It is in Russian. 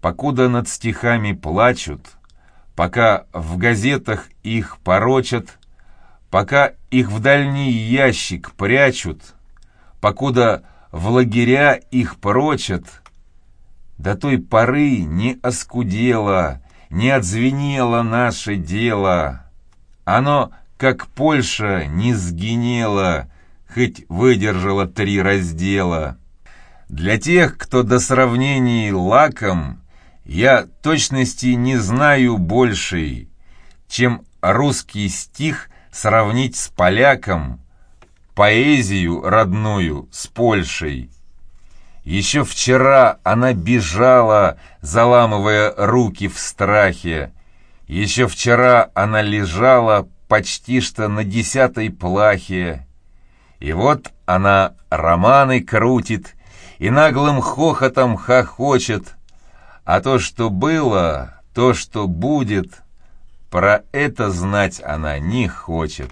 покуда над стихами плачут, пока в газетах их порочат, пока их в дальний ящик прячут, покуда в лагеря их прочат, до той поры не оскудело, не отзвенело наше дело. Оно, как Польша, не сгинело, хоть выдержало три раздела. Для тех, кто до сравнений лаком, я точности не знаю большей, чем русский стих сравнить с поляком, поэзию родную с Польшей. Еще вчера она бежала, заламывая руки в страхе. Еще вчера она лежала почти что на десятой плахе. И вот она романы крутит и наглым хохотом хохочет. А то, что было, то, что будет, про это знать она не хочет».